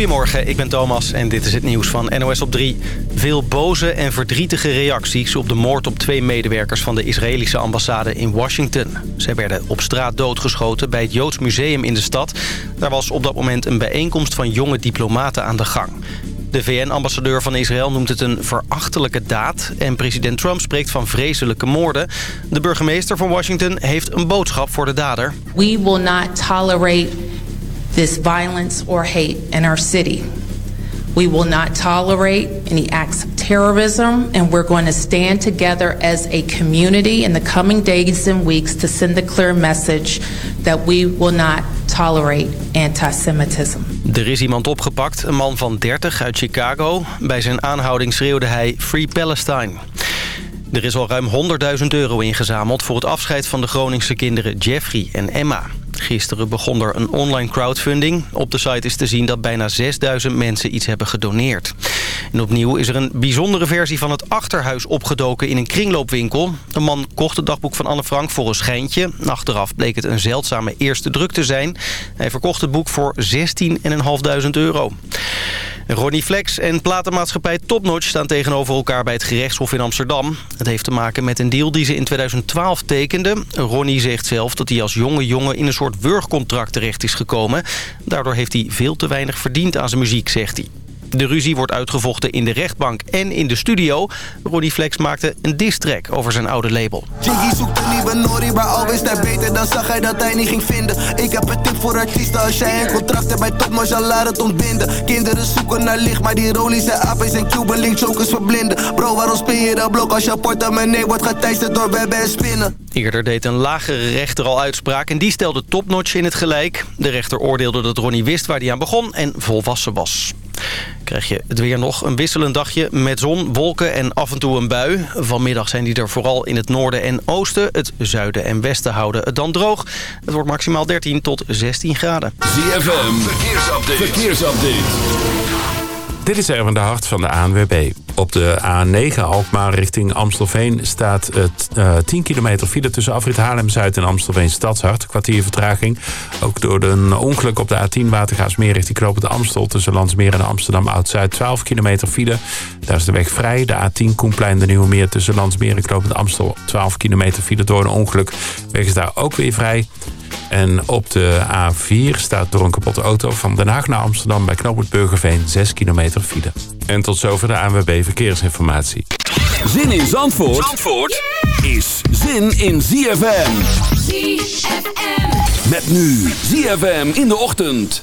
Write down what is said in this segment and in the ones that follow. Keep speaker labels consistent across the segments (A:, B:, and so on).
A: Goedemorgen, ik ben Thomas en dit is het nieuws van NOS op 3. Veel boze en verdrietige reacties op de moord op twee medewerkers... van de Israëlische ambassade in Washington. Zij werden op straat doodgeschoten bij het Joods Museum in de stad. Daar was op dat moment een bijeenkomst van jonge diplomaten aan de gang. De VN-ambassadeur van Israël noemt het een verachtelijke daad... en president Trump spreekt van vreselijke moorden. De burgemeester van Washington heeft een boodschap voor de dader.
B: We will not tolerate this violence or hate in our city. We will not tolerate any acts of terrorism, and we're going to stand together as a community in the coming days and weeks to send a clear message that we will not tolerate anti-Semitism.
A: Er is iemand opgepakt, een man van 30 uit Chicago. Bij zijn aanhouding schreeuwde hij Free Palestine. Er is al ruim 100.000 euro ingezameld voor het afscheid van de Groningse kinderen Jeffrey en Emma. Gisteren begon er een online crowdfunding. Op de site is te zien dat bijna 6000 mensen iets hebben gedoneerd. En opnieuw is er een bijzondere versie van het achterhuis opgedoken in een kringloopwinkel. Een man kocht het dagboek van Anne Frank voor een schijntje. Achteraf bleek het een zeldzame eerste druk te zijn. Hij verkocht het boek voor 16.500 euro. Ronnie Flex en platenmaatschappij Topnotch staan tegenover elkaar bij het gerechtshof in Amsterdam. Het heeft te maken met een deal die ze in 2012 tekenden. Ronnie zegt zelf dat hij als jonge jongen in een soort wurgcontract terecht is gekomen. Daardoor heeft hij veel te weinig verdiend aan zijn muziek, zegt hij. De ruzie wordt uitgevochten in de rechtbank en in de studio. Ronnie Flex maakte een diss-track over zijn oude label.
C: Jiggy zoekt een nieuwe Nori, maar alweer daar beter Dan zag hij dat hij niet ging vinden Ik heb een tip voor artiesten Als jij een contract hebt bij Top, maar laat het ontbinden Kinderen zoeken naar licht, maar die rollies en AP's en Cuban Link chokers verblinden Bro, waarom spin je dat blok als je portemonnee wordt geteisterd door webben en spinnen?
A: Eerder deed een lagere rechter al uitspraak en die stelde Topnotch in het gelijk. De rechter oordeelde dat Ronnie wist waar hij aan begon en volwassen was. Krijg je het weer nog een wisselend dagje met zon, wolken en af en toe een bui. Vanmiddag zijn die er vooral in het noorden en oosten. Het zuiden en westen houden het dan droog. Het wordt maximaal 13 tot 16 graden.
D: ZFM, verkeersupdate. verkeersupdate.
E: Dit is Erwin de Hart van de ANWB. Op de A9 Alkmaar richting Amstelveen staat het uh, 10 kilometer file tussen Afrit Haarlem-Zuid en Amstelveen Stadshart. Kwartier vertraging. Ook door een ongeluk op de A10 Watergaasmeer richting Knopen de Amstel tussen Landsmeer en Amsterdam Oud-Zuid. 12 kilometer file. Daar is de weg vrij. De A10 Koenplein de Nieuwe Meer tussen Landsmeer en Knopen de Amstel. 12 kilometer file door een ongeluk. De weg is daar ook weer vrij. En op de A4 staat door een kapotte auto van Den Haag naar Amsterdam... bij knooppunt Burgerveen 6 kilometer file. En tot zover de ANWB Verkeersinformatie.
D: Zin in Zandvoort, Zandvoort is zin in ZFM. ZFM. Met nu ZFM in de ochtend.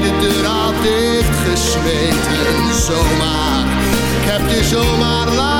F: de deur had dichtgesmeten. Zomaar, ik heb je zomaar laten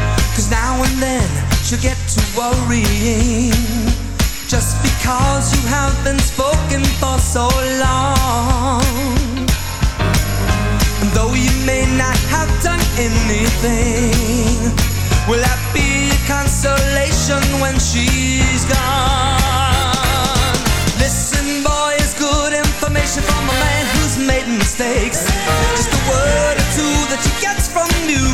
F: Cause now and then she'll get to worrying Just because you haven't spoken for so long And though you may not have done anything Will that be a consolation when she's gone? Listen, boy, it's good information from a man who's made mistakes. Just a word or two that she gets from you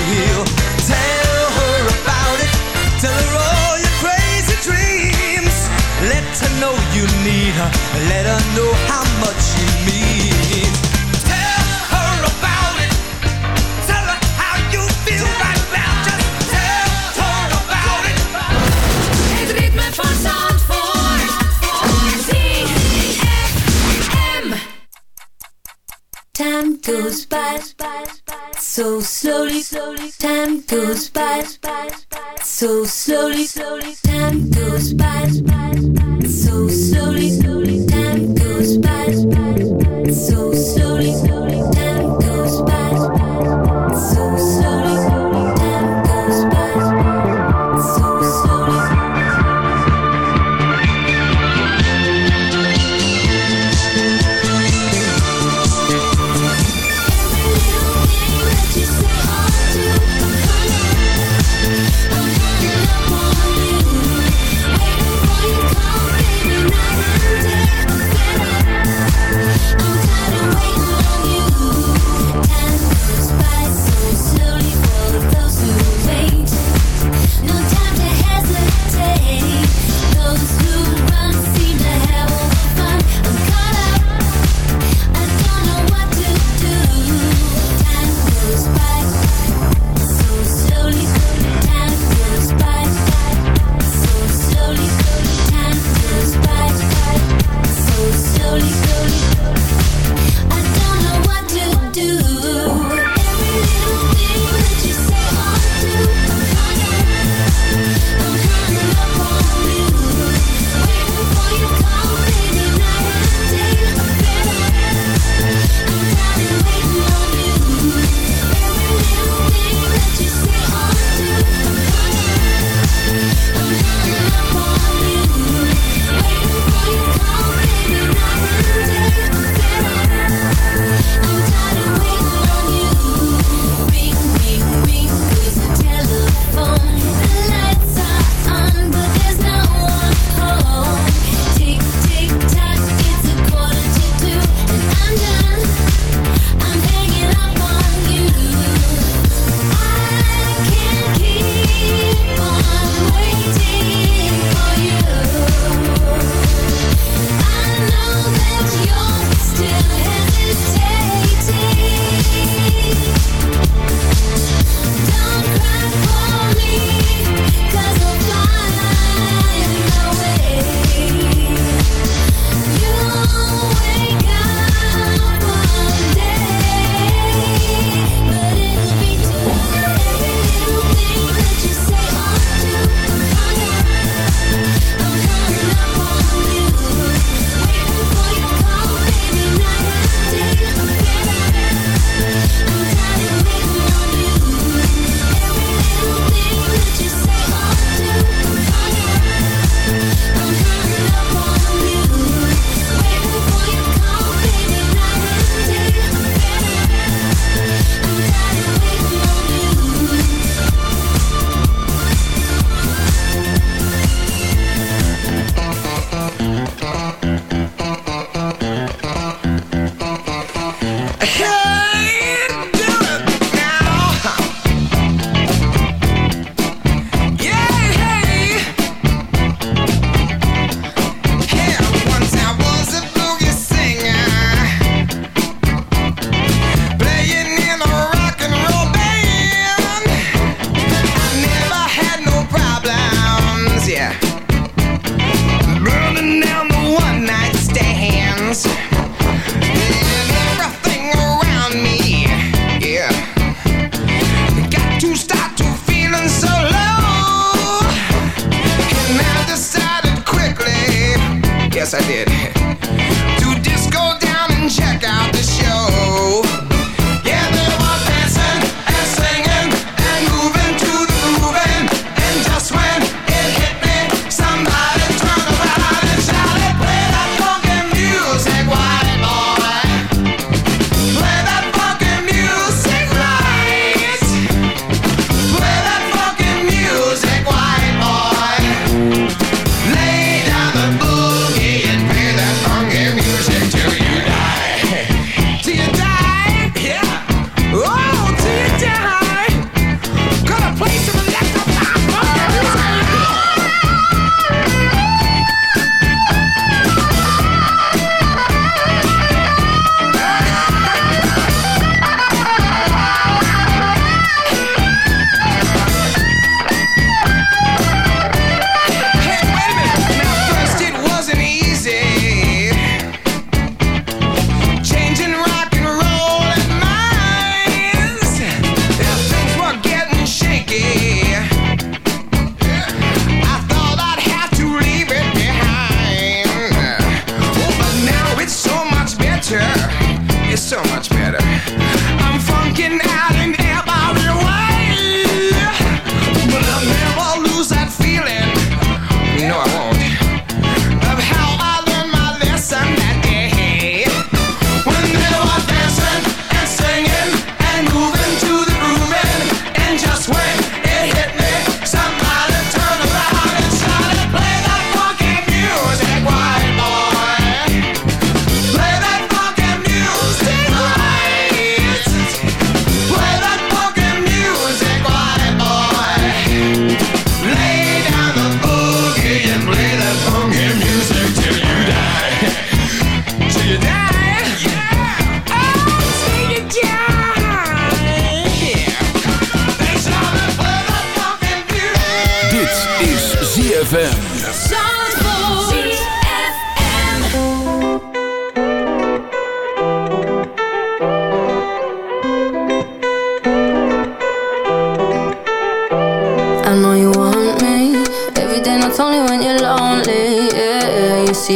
F: Need her. Let her know how much you mean. Tell her about it. Tell her how you feel right now. Just tell her about it. Het ritme van Zandvoort. ZFM. Time goes by so slowly. Time goes by so slowly, slowly, time goes by.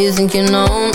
F: You
G: think you know me,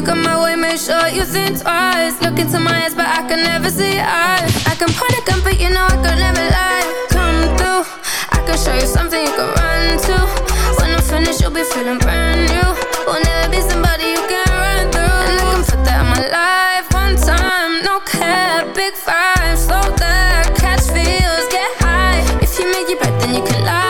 G: you come my way, make sure you think twice. Look into my eyes, but I can never see eyes. I can point a gun, but you know I could never lie. Come through, I can show you something you can run to. When I'm finished, you'll be feeling brand new. Will never be somebody you can run through. And I can put that in my life one time, no cap, big five, slow that, catch feels, get high. If you make your breath, then you can lie.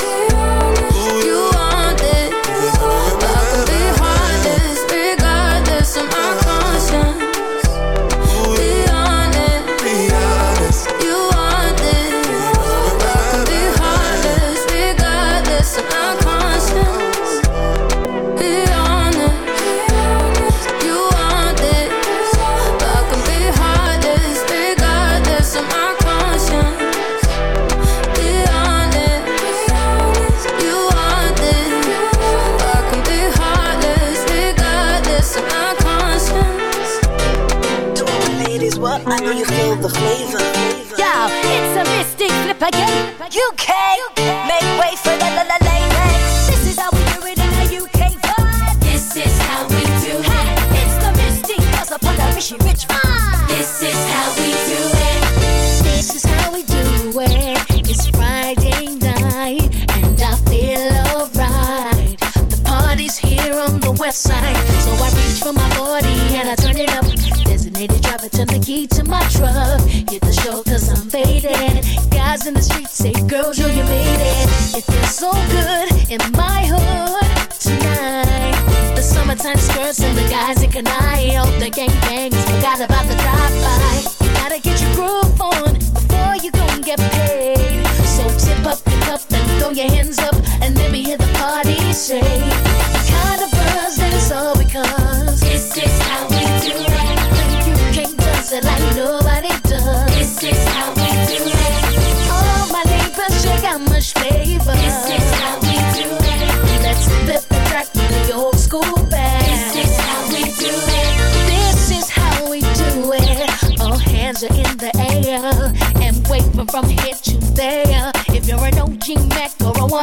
H: Vai so good in my hood tonight. The summertime skirts and the guys in canal. The gangbangs forgot about the drive-by. You gotta get your groove on before you go and get paid. So tip up your cup and throw your hands up and let me hear the party say.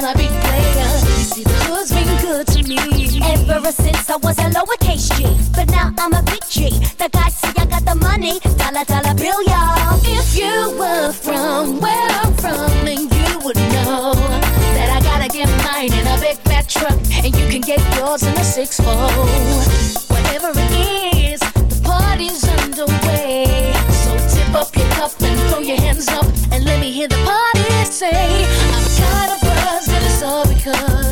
H: A wannabe player, see the hood's been good to me.
I: Ever since I was a lowercase G, but now I'm a big G. The guys see I got the money, dollar dollar bill, y'all.
H: If you were from where I'm from, then you would know that I gotta get mine in a big fat truck, and you can get yours in a six four. Whatever it is, the party's underway. So tip up your cup and throw your hands up, and let me hear the party say, I'm because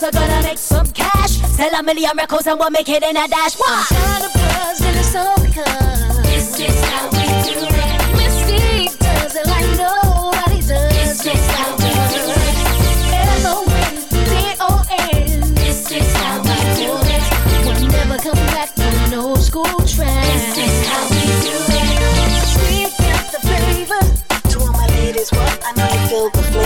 I: girls are gonna make some cash. Sell a million records and we'll make it in a dash. Why?
H: Kind of buzz and it's all because
I: This is how we do it.
H: Mystique does it like nobody does.
I: This is how we do it.
H: L O N D O N.
I: This is how we do it.
H: We'll never come back on an old school track.
I: This is how we do it.
H: We got the.
J: To all my ladies, what? I know you feel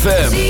K: ZFM.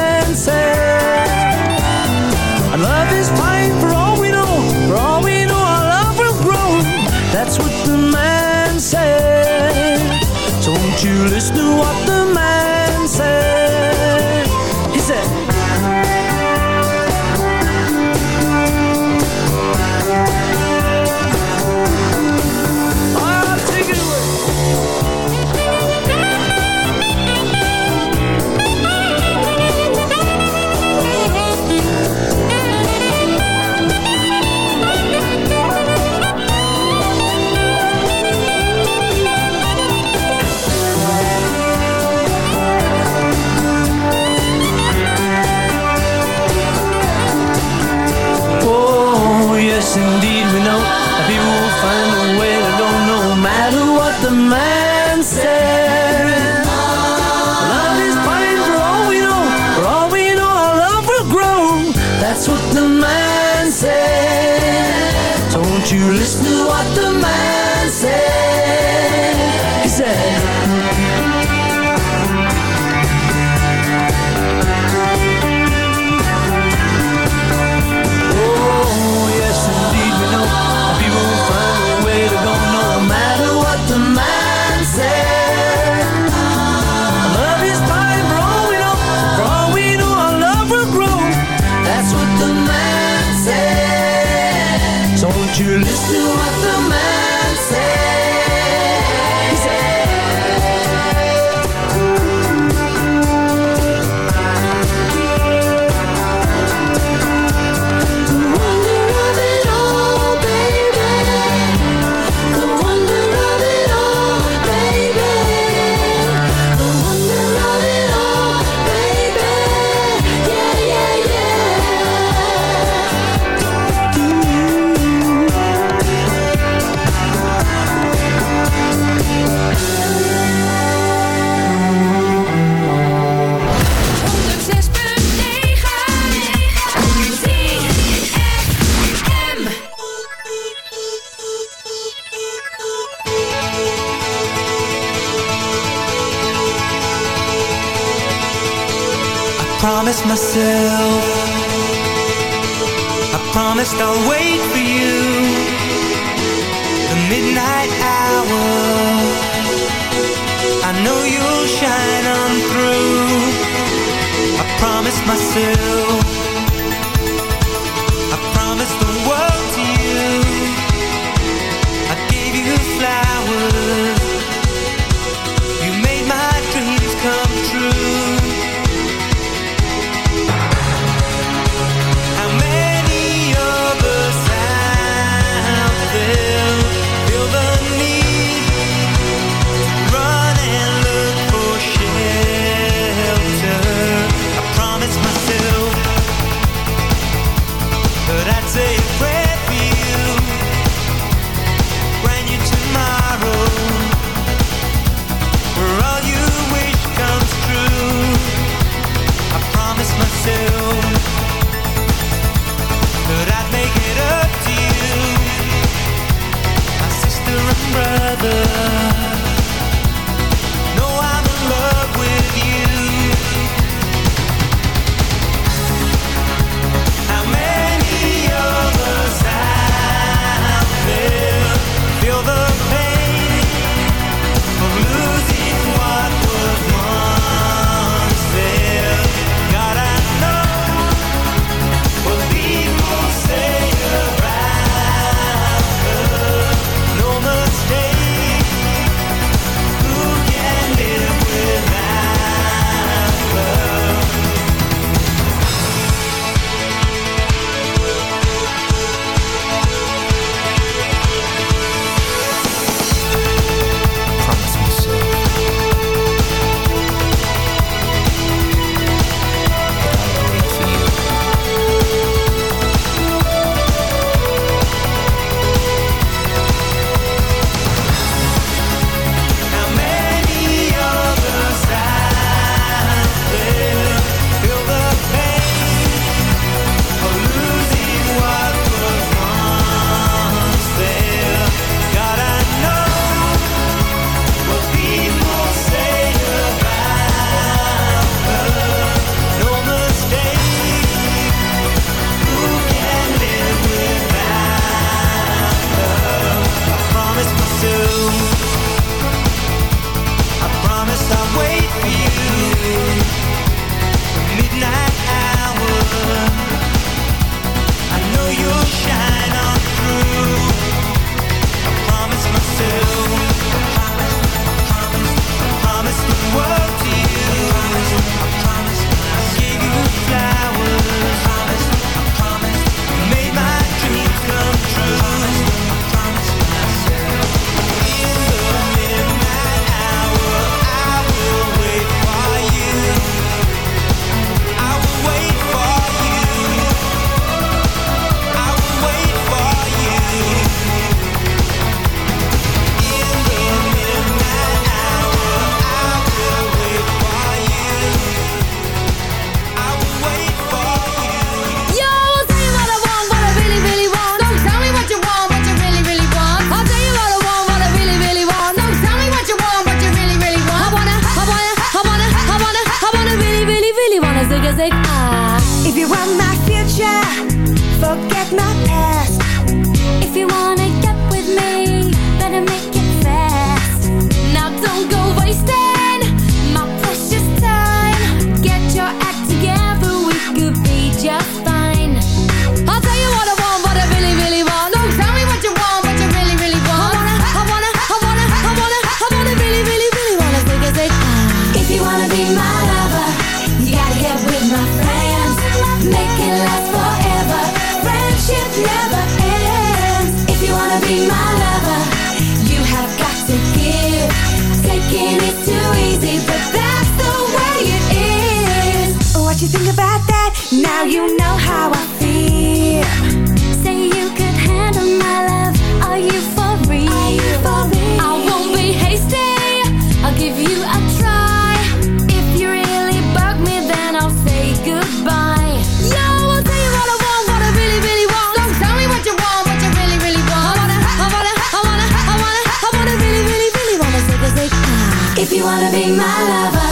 L: wanna be
M: my lover.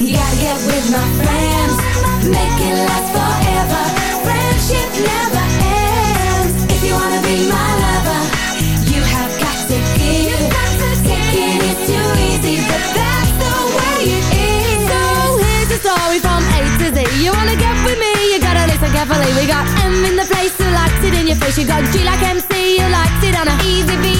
M: You gotta get with my friends Make it last forever. Friendship never ends. If you wanna be my lover You have got to give. Taking it too easy But that's the way it is.
L: So here's the story from A to Z. You wanna get with me? You gotta listen carefully. We got M in the place. Who likes it in your face. You got G like MC Who likes it on a easy
K: beat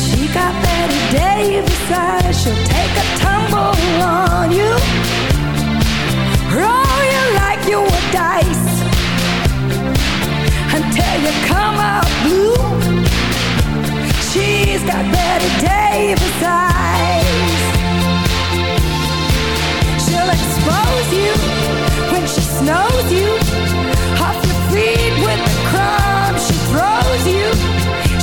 K: She got Betty Davis eyes. She'll take a tumble on you. Roll you like you were dice until you come out blue. She's got Betty Davis eyes. She'll expose you when she snows you off your feet with the crumbs she throws you.